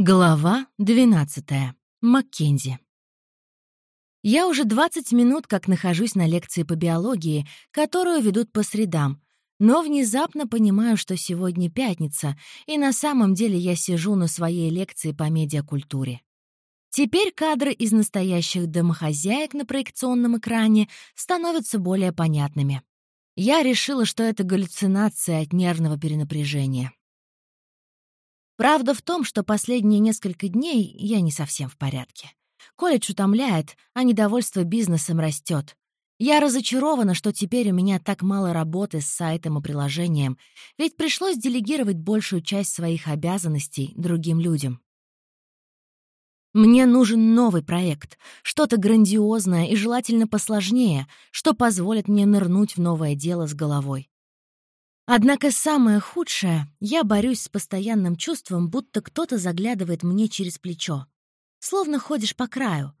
Глава 12. Маккензи. Я уже 20 минут как нахожусь на лекции по биологии, которую ведут по средам, но внезапно понимаю, что сегодня пятница, и на самом деле я сижу на своей лекции по медиакультуре. Теперь кадры из настоящих домохозяек на проекционном экране становятся более понятными. Я решила, что это галлюцинация от нервного перенапряжения. Правда в том, что последние несколько дней я не совсем в порядке. Колледж утомляет, а недовольство бизнесом растет. Я разочарована, что теперь у меня так мало работы с сайтом и приложением, ведь пришлось делегировать большую часть своих обязанностей другим людям. Мне нужен новый проект, что-то грандиозное и желательно посложнее, что позволит мне нырнуть в новое дело с головой. Однако самое худшее — я борюсь с постоянным чувством, будто кто-то заглядывает мне через плечо. Словно ходишь по краю.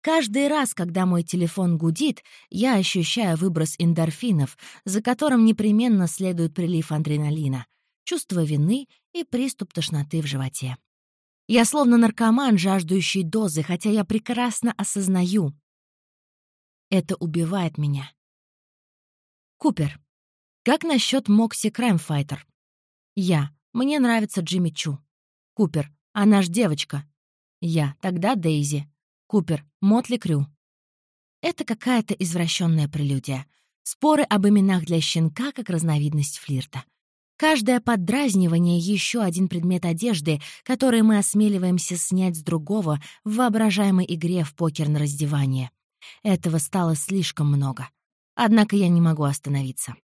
Каждый раз, когда мой телефон гудит, я ощущаю выброс эндорфинов, за которым непременно следует прилив адреналина, чувство вины и приступ тошноты в животе. Я словно наркоман, жаждущий дозы, хотя я прекрасно осознаю. Это убивает меня. Купер. Как насчет Мокси Краймфайтер? Я. Мне нравится Джимми Чу. Купер. А наш девочка? Я. Тогда Дейзи. Купер. Мотли Крю. Это какая-то извращенная прелюдия. Споры об именах для щенка как разновидность флирта. Каждое поддразнивание — еще один предмет одежды, который мы осмеливаемся снять с другого в воображаемой игре в покер на раздевание. Этого стало слишком много. Однако я не могу остановиться.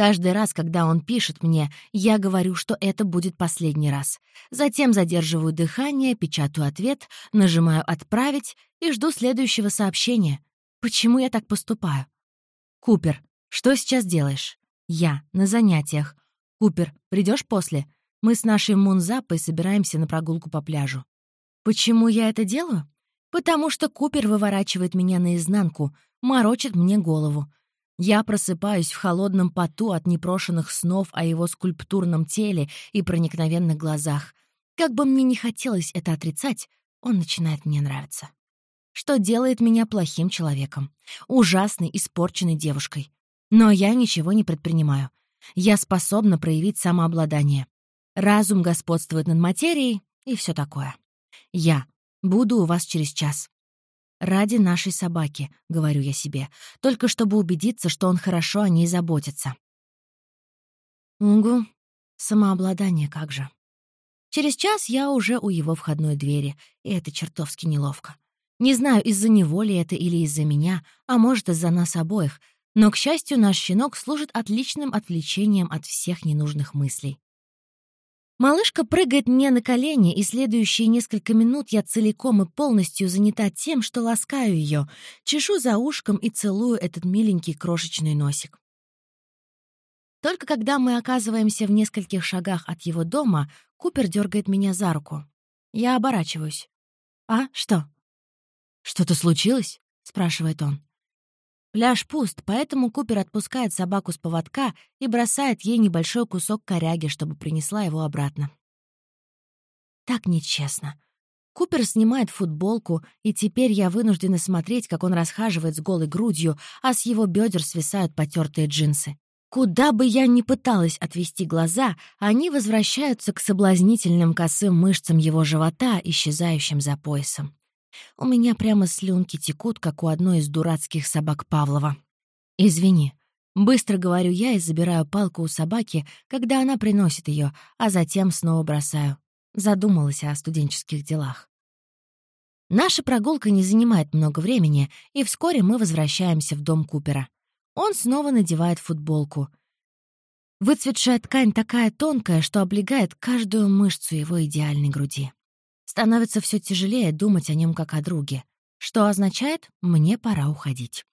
Каждый раз, когда он пишет мне, я говорю, что это будет последний раз. Затем задерживаю дыхание, печатаю ответ, нажимаю «Отправить» и жду следующего сообщения. Почему я так поступаю? Купер, что сейчас делаешь? Я, на занятиях. Купер, придешь после? Мы с нашей Мунзапой собираемся на прогулку по пляжу. Почему я это делаю? Потому что Купер выворачивает меня наизнанку, морочит мне голову. Я просыпаюсь в холодном поту от непрошенных снов о его скульптурном теле и проникновенных глазах. Как бы мне не хотелось это отрицать, он начинает мне нравиться. Что делает меня плохим человеком, ужасной, испорченной девушкой. Но я ничего не предпринимаю. Я способна проявить самообладание. Разум господствует над материей и все такое. Я буду у вас через час. «Ради нашей собаки», — говорю я себе, только чтобы убедиться, что он хорошо о ней заботится. Угу, самообладание как же. Через час я уже у его входной двери, и это чертовски неловко. Не знаю, из-за него ли это или из-за меня, а может, из-за нас обоих, но, к счастью, наш щенок служит отличным отвлечением от всех ненужных мыслей. Малышка прыгает мне на колени, и следующие несколько минут я целиком и полностью занята тем, что ласкаю ее, чешу за ушком и целую этот миленький крошечный носик. Только когда мы оказываемся в нескольких шагах от его дома, Купер дергает меня за руку. Я оборачиваюсь. «А, что?» «Что-то случилось?» — спрашивает он. Пляж пуст, поэтому Купер отпускает собаку с поводка и бросает ей небольшой кусок коряги, чтобы принесла его обратно. Так нечестно. Купер снимает футболку, и теперь я вынуждена смотреть, как он расхаживает с голой грудью, а с его бедер свисают потертые джинсы. Куда бы я ни пыталась отвести глаза, они возвращаются к соблазнительным косым мышцам его живота, исчезающим за поясом. У меня прямо слюнки текут, как у одной из дурацких собак Павлова. «Извини», — быстро говорю я и забираю палку у собаки, когда она приносит ее, а затем снова бросаю. Задумалась о студенческих делах. Наша прогулка не занимает много времени, и вскоре мы возвращаемся в дом Купера. Он снова надевает футболку. Выцветшая ткань такая тонкая, что облегает каждую мышцу его идеальной груди. Становится все тяжелее думать о нем как о друге, что означает «мне пора уходить».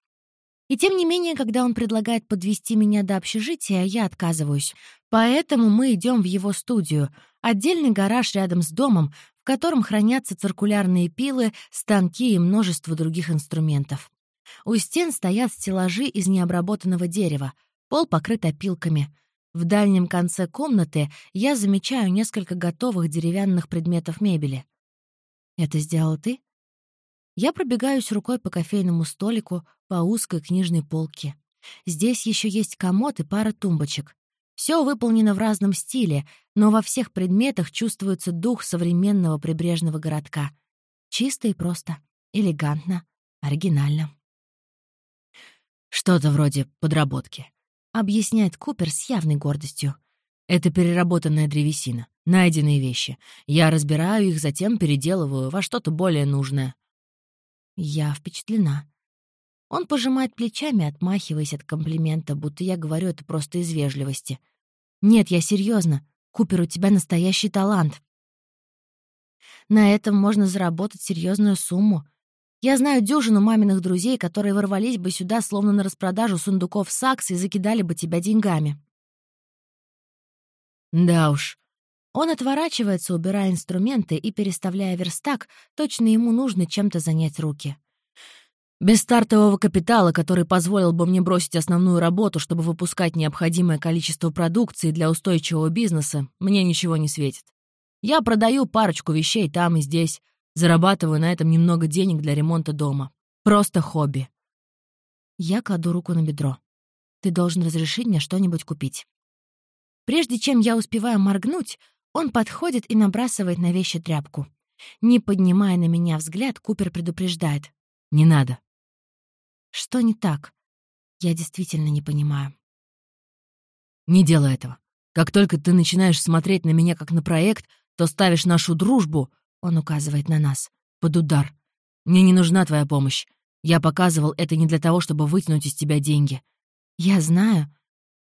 И тем не менее, когда он предлагает подвести меня до общежития, я отказываюсь. Поэтому мы идем в его студию, отдельный гараж рядом с домом, в котором хранятся циркулярные пилы, станки и множество других инструментов. У стен стоят стеллажи из необработанного дерева, пол покрыт опилками. В дальнем конце комнаты я замечаю несколько готовых деревянных предметов мебели. «Это сделал ты?» Я пробегаюсь рукой по кофейному столику, по узкой книжной полке. Здесь еще есть комод и пара тумбочек. Все выполнено в разном стиле, но во всех предметах чувствуется дух современного прибрежного городка. Чисто и просто, элегантно, оригинально. «Что-то вроде подработки», — объясняет Купер с явной гордостью. «Это переработанная древесина, найденные вещи. Я разбираю их, затем переделываю во что-то более нужное». Я впечатлена. Он пожимает плечами, отмахиваясь от комплимента, будто я говорю это просто из вежливости. «Нет, я серьезно. Купер, у тебя настоящий талант. На этом можно заработать серьезную сумму. Я знаю дюжину маминых друзей, которые ворвались бы сюда, словно на распродажу сундуков Сакс, и закидали бы тебя деньгами». «Да уж». Он отворачивается, убирая инструменты и переставляя верстак, точно ему нужно чем-то занять руки. Без стартового капитала, который позволил бы мне бросить основную работу, чтобы выпускать необходимое количество продукции для устойчивого бизнеса, мне ничего не светит. Я продаю парочку вещей там и здесь, зарабатываю на этом немного денег для ремонта дома. Просто хобби. Я кладу руку на бедро. Ты должен разрешить мне что-нибудь купить. Прежде чем я успеваю моргнуть, он подходит и набрасывает на вещи тряпку. Не поднимая на меня взгляд, Купер предупреждает. «Не надо». Что не так? Я действительно не понимаю. Не делай этого. Как только ты начинаешь смотреть на меня как на проект, то ставишь нашу дружбу, он указывает на нас, под удар. Мне не нужна твоя помощь. Я показывал это не для того, чтобы вытянуть из тебя деньги. Я знаю.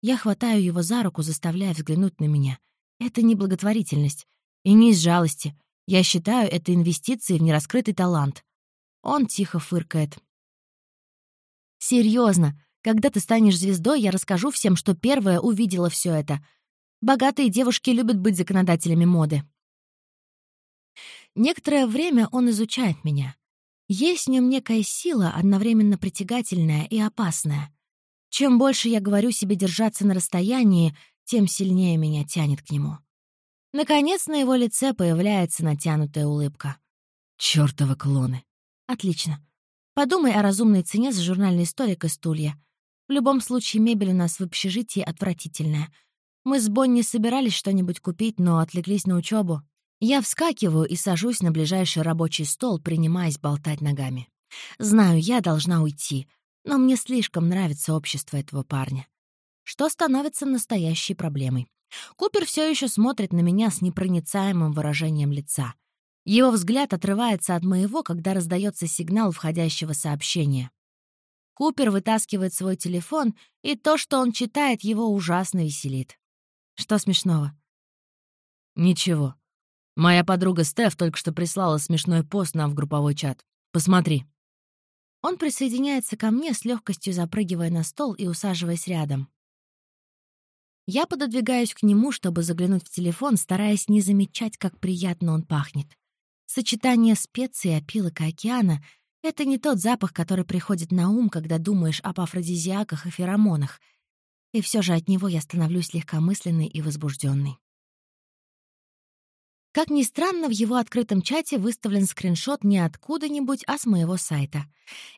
Я хватаю его за руку, заставляя взглянуть на меня. Это не благотворительность. И не из жалости. Я считаю это инвестицией в нераскрытый талант. Он тихо фыркает. Серьезно, когда ты станешь звездой, я расскажу всем, что первая увидела все это. Богатые девушки любят быть законодателями моды. Некоторое время он изучает меня. Есть в нем некая сила, одновременно притягательная и опасная. Чем больше я говорю себе держаться на расстоянии, тем сильнее меня тянет к нему. Наконец на его лице появляется натянутая улыбка. Чёртовы клоны. Отлично. Подумай о разумной цене за журнальный столик и стулья. В любом случае, мебель у нас в общежитии отвратительная. Мы с Бонни собирались что-нибудь купить, но отвлеклись на учебу. Я вскакиваю и сажусь на ближайший рабочий стол, принимаясь болтать ногами. Знаю, я должна уйти, но мне слишком нравится общество этого парня. Что становится настоящей проблемой. Купер все еще смотрит на меня с непроницаемым выражением лица — его взгляд отрывается от моего, когда раздается сигнал входящего сообщения. Купер вытаскивает свой телефон, и то, что он читает, его ужасно веселит. Что смешного? Ничего. Моя подруга Стеф только что прислала смешной пост нам в групповой чат. Посмотри. Он присоединяется ко мне, с легкостью запрыгивая на стол и усаживаясь рядом. Я пододвигаюсь к нему, чтобы заглянуть в телефон, стараясь не замечать, как приятно он пахнет. Сочетание специй, опилок и океана — это не тот запах, который приходит на ум, когда думаешь об афродизиаках и феромонах. И все же от него я становлюсь легкомысленной и возбужденной. Как ни странно, в его открытом чате выставлен скриншот не откуда-нибудь, а с моего сайта.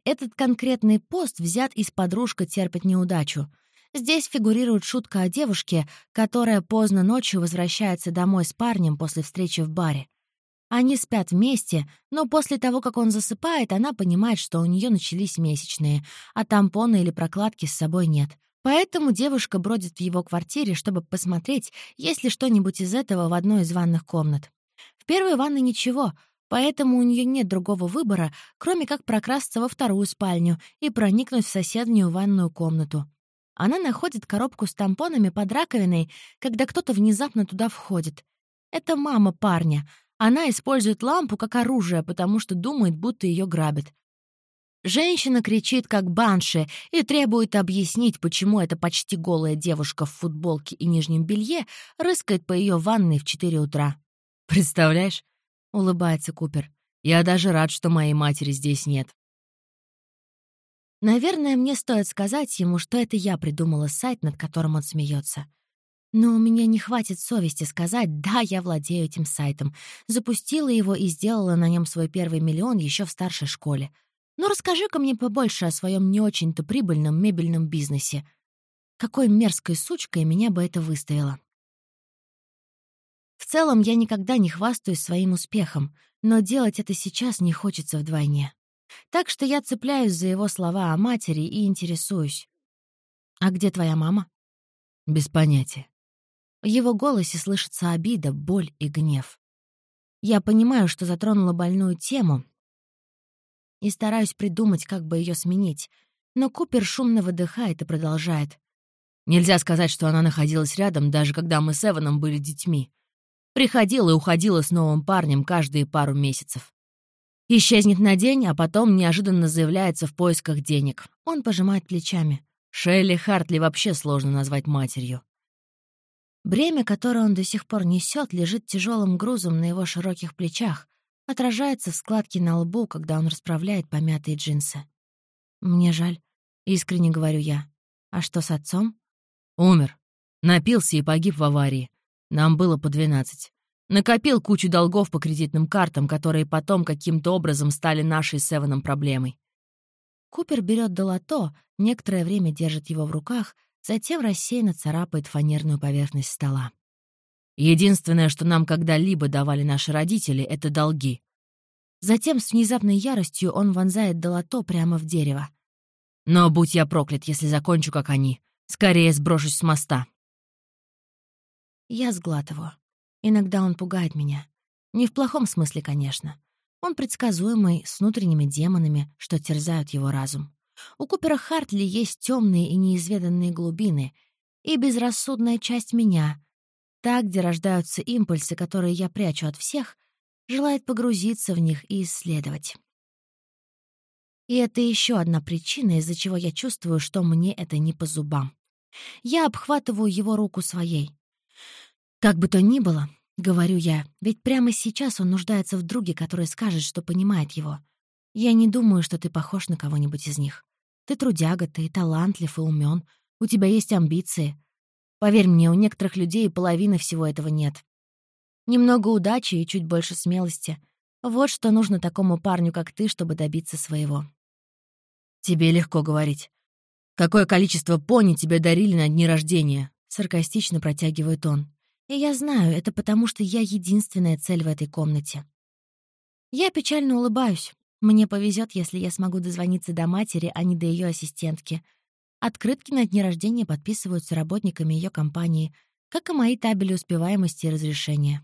Этот конкретный пост взят из «Подружка терпит неудачу». Здесь фигурирует шутка о девушке, которая поздно ночью возвращается домой с парнем после встречи в баре. Они спят вместе, но после того, как он засыпает, она понимает, что у нее начались месячные, а тампона или прокладки с собой нет. Поэтому девушка бродит в его квартире, чтобы посмотреть, есть ли что-нибудь из этого в одной из ванных комнат. В первой ванной ничего, поэтому у нее нет другого выбора, кроме как прокрасться во вторую спальню и проникнуть в соседнюю ванную комнату. Она находит коробку с тампонами под раковиной, когда кто-то внезапно туда входит. Это мама парня — она использует лампу как оружие, потому что думает, будто ее грабят. Женщина кричит, как банши, и требует объяснить, почему эта почти голая девушка в футболке и нижнем белье рыскает по ее ванной в 4 утра. «Представляешь?» — улыбается Купер. «Я даже рад, что моей матери здесь нет». Наверное, мне стоит сказать ему, что это я придумала сайт, над которым он смеется. Но у меня не хватит совести сказать, да, я владею этим сайтом. Запустила его и сделала на нем свой первый миллион еще в старшей школе. Но расскажи-ка мне побольше о своем не очень-то прибыльном мебельном бизнесе. Какой мерзкой сучкой меня бы это выставило. В целом, я никогда не хвастаюсь своим успехом, но делать это сейчас не хочется вдвойне. Так что я цепляюсь за его слова о матери и интересуюсь. «А где твоя мама?» «Без понятия. В его голосе слышится обида, боль и гнев. Я понимаю, что затронула больную тему, и стараюсь придумать, как бы ее сменить, но Купер шумно выдыхает и продолжает. Нельзя сказать, что она находилась рядом, даже когда мы с Эваном были детьми. Приходила и уходила с новым парнем каждые пару месяцев. Исчезнет на день, а потом неожиданно заявляется в поисках денег. Он пожимает плечами. Шелли Хартли вообще сложно назвать матерью. Бремя, которое он до сих пор несет, лежит тяжелым грузом на его широких плечах, отражается в складке на лбу, когда он расправляет помятые джинсы. «Мне жаль», — искренне говорю я. «А что с отцом?» «Умер. Напился и погиб в аварии. Нам было по двенадцать. Накопил кучу долгов по кредитным картам, которые потом каким-то образом стали нашей с Эваном проблемой». Купер берет долото, некоторое время держит его в руках — затем рассеянно царапает фанерную поверхность стола. «Единственное, что нам когда-либо давали наши родители, — это долги». Затем с внезапной яростью он вонзает долото прямо в дерево. «Но будь я проклят, если закончу, как они. Скорее сброшусь с моста». Я сглатываю. Иногда он пугает меня. Не в плохом смысле, конечно. Он предсказуемый, с внутренними демонами, что терзают его разум. У Купера Хартли есть темные и неизведанные глубины и безрассудная часть меня, та, где рождаются импульсы, которые я прячу от всех, желает погрузиться в них и исследовать. И это еще одна причина, из-за чего я чувствую, что мне это не по зубам. Я обхватываю его руку своей. «Как бы то ни было», — говорю я, ведь прямо сейчас он нуждается в друге, который скажет, что понимает его. Я не думаю, что ты похож на кого-нибудь из них. Ты трудяга, ты талантлив и умен, у тебя есть амбиции. Поверь мне, у некоторых людей половины всего этого нет. Немного удачи и чуть больше смелости. Вот что нужно такому парню, как ты, чтобы добиться своего. Тебе легко говорить. Какое количество пони тебе дарили на дни рождения? Саркастично протягивает он. И я знаю, это потому, что я единственная цель в этой комнате. Я печально улыбаюсь. Мне повезет, если я смогу дозвониться до матери, а не до ее ассистентки. Открытки на дни рождения подписываются работниками ее компании, как и мои табели успеваемости и разрешения.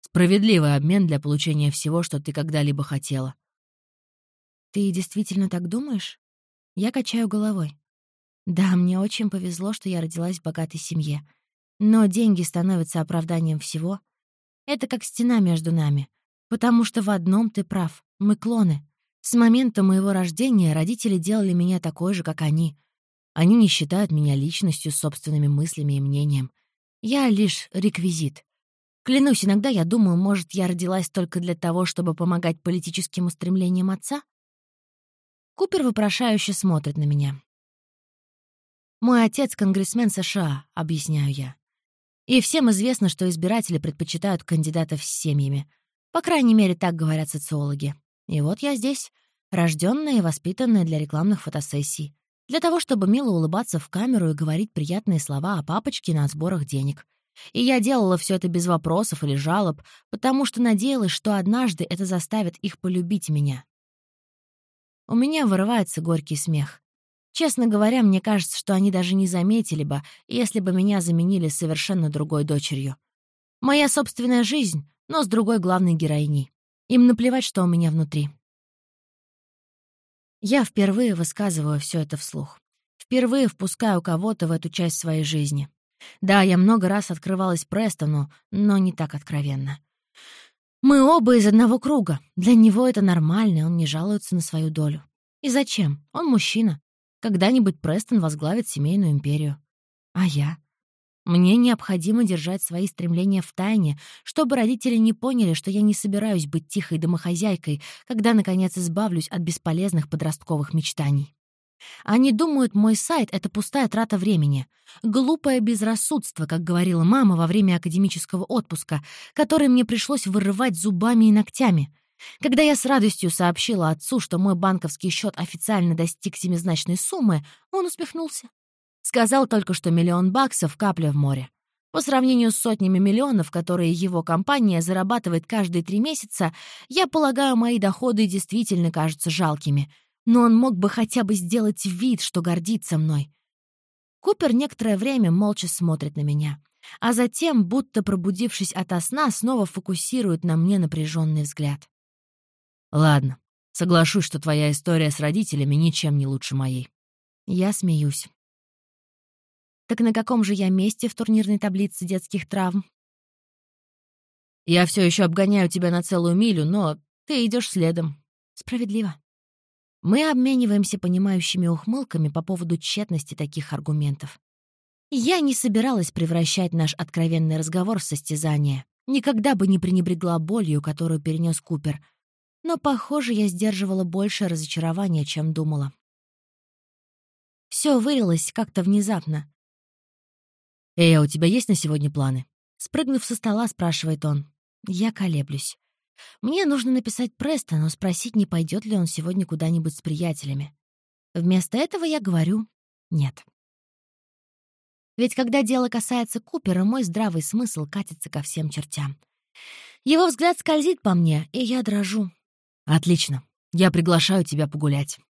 Справедливый обмен для получения всего, что ты когда-либо хотела. Ты действительно так думаешь? Я качаю головой. Да, мне очень повезло, что я родилась в богатой семье. Но деньги становятся оправданием всего. Это как стена между нами. Потому что в одном ты прав. Мы клоны. С момента моего рождения родители делали меня такой же, как они. Они не считают меня личностью с собственными мыслями и мнением. Я лишь реквизит. Клянусь, иногда я думаю, может, я родилась только для того, чтобы помогать политическим устремлениям отца? Купер вопрошающе смотрит на меня. «Мой отец — конгрессмен США», — объясняю я. И всем известно, что избиратели предпочитают кандидатов с семьями. По крайней мере, так говорят социологи. И вот я здесь, рожденная и воспитанная для рекламных фотосессий. Для того, чтобы мило улыбаться в камеру и говорить приятные слова о папочке на сборах денег. И я делала все это без вопросов или жалоб, потому что надеялась, что однажды это заставит их полюбить меня. У меня вырывается горький смех. Честно говоря, мне кажется, что они даже не заметили бы, если бы меня заменили совершенно другой дочерью. Моя собственная жизнь, но с другой главной героиней. Им наплевать, что у меня внутри. Я впервые высказываю все это вслух. Впервые впускаю кого-то в эту часть своей жизни. Да, я много раз открывалась Престону, но не так откровенно. Мы оба из одного круга. Для него это нормально, он не жалуется на свою долю. И зачем? Он мужчина. Когда-нибудь Престон возглавит семейную империю. А я? Мне необходимо держать свои стремления в тайне, чтобы родители не поняли, что я не собираюсь быть тихой домохозяйкой, когда, наконец, избавлюсь от бесполезных подростковых мечтаний. Они думают, мой сайт — это пустая трата времени. Глупое безрассудство, как говорила мама во время академического отпуска, который мне пришлось вырывать зубами и ногтями. Когда я с радостью сообщила отцу, что мой банковский счет официально достиг семизначной суммы, он усмехнулся. Сказал только, что миллион баксов — капля в море. По сравнению с сотнями миллионов, которые его компания зарабатывает каждые три месяца, я полагаю, мои доходы действительно кажутся жалкими — но он мог бы хотя бы сделать вид, что гордится мной. Купер некоторое время молча смотрит на меня, а затем, будто пробудившись ото сна, снова фокусирует на мне напряженный взгляд. «Ладно, соглашусь, что твоя история с родителями ничем не лучше моей». Я смеюсь. «Так на каком же я месте в турнирной таблице детских травм?» «Я все еще обгоняю тебя на целую милю, но ты идешь следом». «Справедливо». Мы обмениваемся понимающими ухмылками по поводу тщетности таких аргументов. Я не собиралась превращать наш откровенный разговор в состязание. Никогда бы не пренебрегла болью, которую перенес Купер. Но, похоже, я сдерживала больше разочарования, чем думала. Все вылилось как-то внезапно. «Эй, а у тебя есть на сегодня планы?» Спрыгнув со стола, спрашивает он. Я колеблюсь. Мне нужно написать Престону, спросить, не пойдет ли он сегодня куда-нибудь с приятелями. Вместо этого я говорю «нет». Ведь когда дело касается Купера, мой здравый смысл катится ко всем чертям. Его взгляд скользит по мне, и я дрожу. «Отлично. Я приглашаю тебя погулять».